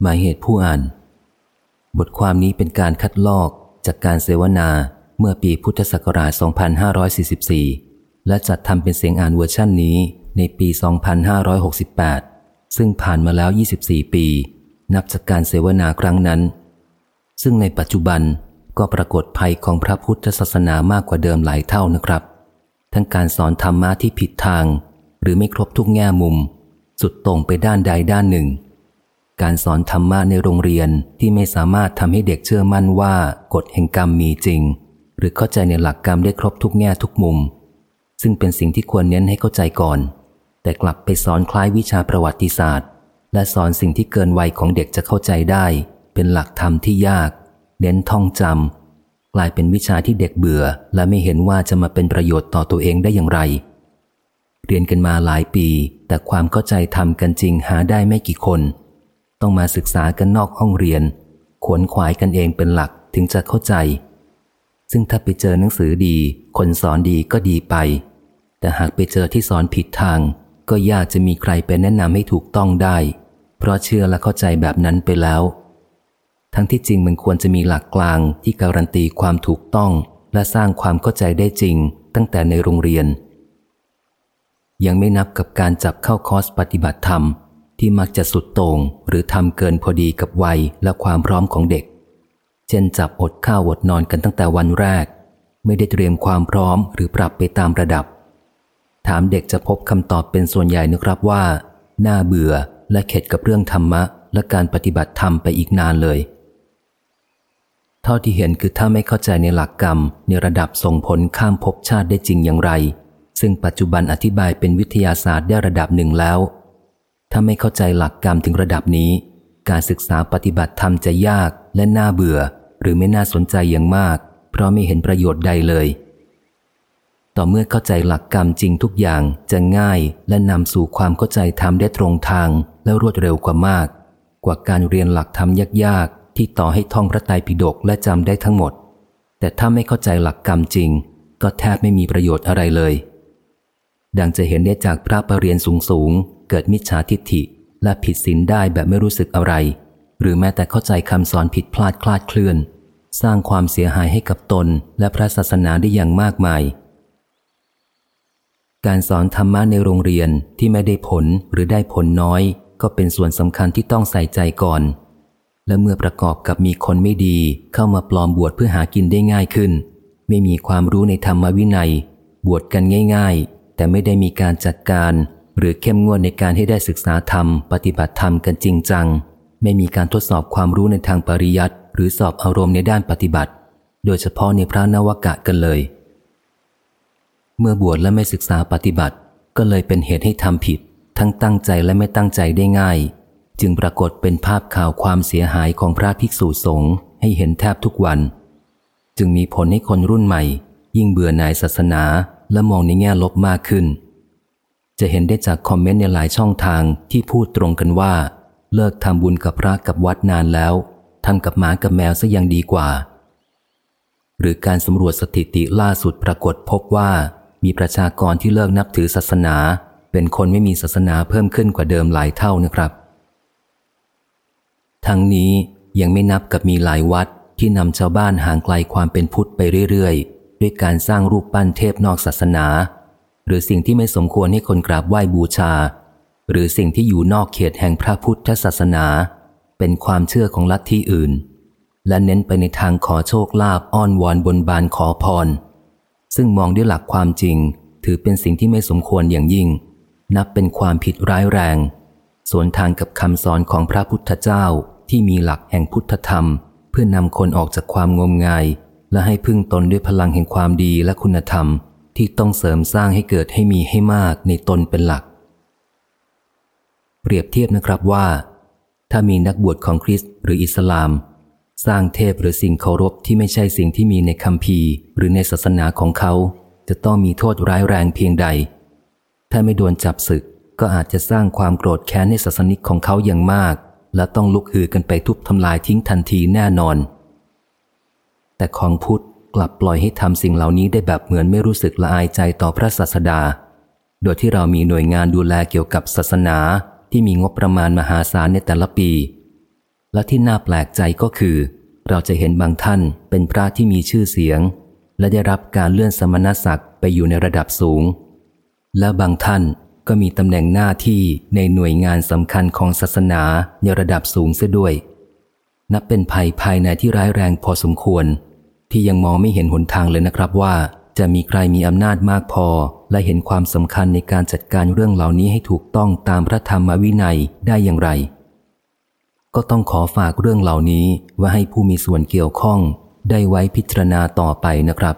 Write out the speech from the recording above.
หมายเหตุผู้อ่าน บทความนี้เป็นการคัดลอกจากการเสวนาเมื่อปีพุทธศักราช 2544 และจัดทำเป็นเสียงอ่านเวอร์ชั่นนี้ในปี 2568 ซึ่งผ่านมาแล้ว 24 ปี นับจากการเสวนาครั้งนั้น ซึ่งในปัจจุบันก็ปรากฏภัยของพระพุทธศาสนามากกว่าเดิมหลายเท่านะครับ ทั้งการสอนธรรมะที่ผิดทาง หรือไม่ครบทุกแง่มุม สุดตรงไปด้านใดด้านหนึ่ง การสอนธรรมะในโรงเรียนที่ไม่สามารถทำให้เด็กเชื่อมั่นว่ากฎแห่งกรรมมีจริง หรือเข้าใจในหลักกรรมได้ครบทุกแง่ทุกมุม ซึ่งเป็นสิ่งที่ควรเน้นให้เข้าใจก่อน แต่กลับไปสอนคล้ายวิชาประวัติศาสตร์ และสอนสิ่งที่เกินวัยของเด็กจะเข้าใจได้ เป็นหลักธรรมที่ยาก เน้นท่องจำกลายเป็นวิชาที่เด็กเบื่อ และไม่เห็นว่าจะมาเป็นประโยชน์ต่อตัวเองได้อย่างไร เรียนกันมาหลายปี แต่ความเข้าใจทำกันจริงหาได้ไม่กี่คน ต้องมาศึกษากันนอกห้องเรียน ขวนขวายกันเองเป็นหลักถึงจะเข้าใจ ซึ่งถ้าไปเจอหนังสือดี คนสอนดีก็ดีไป แต่หากไปเจอที่สอนผิดทาง ก็ยากจะมีใครไปแนะนำให้ถูกต้องได้ เพราะเชื่อและเข้าใจแบบนั้นไปแล้ว ทั้งที่จริงมันควรจะมีหลักกลางที่การันตีความถูกต้อง และสร้างความเข้าใจได้จริง ตั้งแต่ในโรงเรียน ยังไม่นับกับการจับเข้าคอร์สปฏิบัติธรรม ที่มักจะสุดโต่งหรือทำเกินพอดีกับวัยและความพร้อมของเด็ก เช่นจับอดข้าวอดนอนกันตั้งแต่วันแรก ไม่ได้เตรียมความพร้อมหรือปรับไปตามระดับ ถามเด็กจะพบคำตอบเป็นส่วนใหญ่นะครับว่าน่าเบื่อและเข็ดกับเรื่องธรรมะ และการปฏิบัติธรรมไปอีกนานเลย เท่าที่เห็นคือถ้าไม่เข้าใจในหลักกรรม ในระดับส่งผลข้ามภพชาติได้จริงอย่างไร ซึ่งปัจจุบันอธิบายเป็นวิทยาศาสตร์ได้ระดับหนึ่งแล้ว ถ้าไม่เข้าใจหลักกรรมถึงระดับนี้ การศึกษาปฏิบัติธรรมจะยากและน่าเบื่อ หรือไม่น่าสนใจอย่างมาก เพราะไม่เห็นประโยชน์ใดเลย ต่อเมื่อเข้าใจหลักกรรมจริงทุกอย่างจะง่ายและนำสู่ความเข้าใจธรรมได้ตรงทางและรวดเร็วกว่ามาก กว่าการเรียนหลักธรรมยากๆ ที่ต่อให้ท่องพระไตรปิฎกและจำได้ทั้งหมด แต่ถ้าไม่เข้าใจหลักกรรมจริง ก็แทบไม่มีประโยชน์อะไรเลย ดังจะเห็นได้จากพระประเรียนสูงๆเกิดมิจฉาทิฏฐิ และผิดศีลได้แบบไม่รู้สึกอะไร หรือแม้แต่เข้าใจคำสอนผิดพลาดคลาดเคลื่อน สร้างความเสียหายให้กับตนและพระศาสนาได้อย่างมากมาย การสอนธรรมะในโรงเรียนที่ไม่ได้ผลหรือได้ผลน้อย ก็เป็นส่วนสำคัญที่ต้องใส่ใจก่อน และเมื่อประกอบกับมีคนไม่ดีเข้ามาปลอมบวชเพื่อหากินได้ง่ายขึ้น ไม่มีความรู้ในธรรมวินัย บวชกันง่าย แต่ไม่ได้มีการจัดการ หรือเข้มงวดในการให้ได้ศึกษาธรรม ปฏิบัติธรรมกันจริงจัง ไม่มีการทดสอบความรู้ในทางปริยัติหรือสอบอารมณ์ในด้านปฏิบัติ โดยเฉพาะในพระนวากะกันเลย เมื่อบวชและไม่ศึกษาปฏิบัติ ก็เลยเป็นเหตุให้ทำผิด ทั้งตั้งใจและไม่ตั้งใจได้ง่าย จึงปรากฏเป็นภาพข่าวความเสียหายของพระภิกษุสงฆ์ให้เห็นแทบทุกวัน จึงมีผลให้คนรุ่นใหม่ ยิ่งเบื่อหน่ายศาสนา และมองในแง่ลบมากขึ้น จะเห็นได้จากคอมเมนต์ในหลายช่องทางที่พูดตรงกันว่า เลิกทำบุญกับพระกับวัดนานแล้วทำกับหมากับแมวซะยังดีกว่า หรือการสำรวจสถิติล่าสุดปรากฏพบว่ามีประชากรที่เลิกนับถือศาสนา เป็นคนไม่มีศาสนาเพิ่มขึ้นกว่าเดิมหลายเท่านะครับ ทั้งนี้ยังไม่นับกับมีหลายวัดที่นำชาวบ้านห่างไกลความเป็นพุทธไปเรื่อยๆ ด้วยการสร้างรูปปั้นเทพนอกศาสนา หรือสิ่งที่ไม่สมควรให้คนกราบไหว้บูชา หรือสิ่งที่อยู่นอกเขตแห่งพระพุทธศาสนา เป็นความเชื่อของลัทธิอื่น และเน้นไปในทางขอโชคลาภอ้อนวอนบนบานขอพร ซึ่งมองด้วยหลักความจริง ถือเป็นสิ่งที่ไม่สมควรอย่างยิ่ง นับเป็นความผิดร้ายแรงสวนทางกับคำสอนของพระพุทธเจ้าที่มีหลักแห่งพุทธธรรม เพื่อนำคนออกจากความงมงาย และให้พึ่งตนด้วยพลังแห่งความดีและคุณธรรมที่ต้องเสริมสร้างให้เกิดให้มีให้มากในตนเป็นหลัก เปรียบเทียบนะครับว่า ถ้ามีนักบวชของคริสต์หรืออิสลาม สร้างเทพหรือสิ่งเคารพที่ไม่ใช่สิ่งที่มีในคัมภีร์ หรือในศาสนาของเขา จะต้องมีโทษร้ายแรงเพียงใด ถ้าไม่โดนจับศึกก็อาจจะสร้างความโกรธแค้นในศาสนิกของเขาอย่างมาก และต้องลุกฮือกันไปทุบทำลายทิ้งทันทีแน่นอน แต่ของพุทธกลับปล่อยให้ทำสิ่งเหล่านี้ได้แบบเหมือนไม่รู้สึกละอายใจต่อพระศาสดา โดยที่เรามีหน่วยงานดูแลเกี่ยวกับศาสนาที่มีงบประมาณมหาศาลในแต่ละปี และที่น่าแปลกใจก็คือ เราจะเห็นบางท่านเป็นพระที่มีชื่อเสียง และได้รับการเลื่อนสมณศักดิ์ไปอยู่ในระดับสูง และบางท่านก็มีตำแหน่งหน้าที่ในหน่วยงานสำคัญของศาสนาในระดับสูงเสียด้วย นับเป็นภัยภายในที่ร้ายแรงพอสมควร ที่ยังมองไม่เห็นหนทางเลยนะครับว่า จะมีใครมีอำนาจมากพอ และเห็นความสำคัญในการจัดการเรื่องเหล่านี้ให้ถูกต้องตามพระธรรมวินัยได้อย่างไร ก็ต้องขอฝากเรื่องเหล่านี้ไว้ให้ผู้มีส่วนเกี่ยวข้อง ได้ไว้พิจารณาต่อไปนะครับ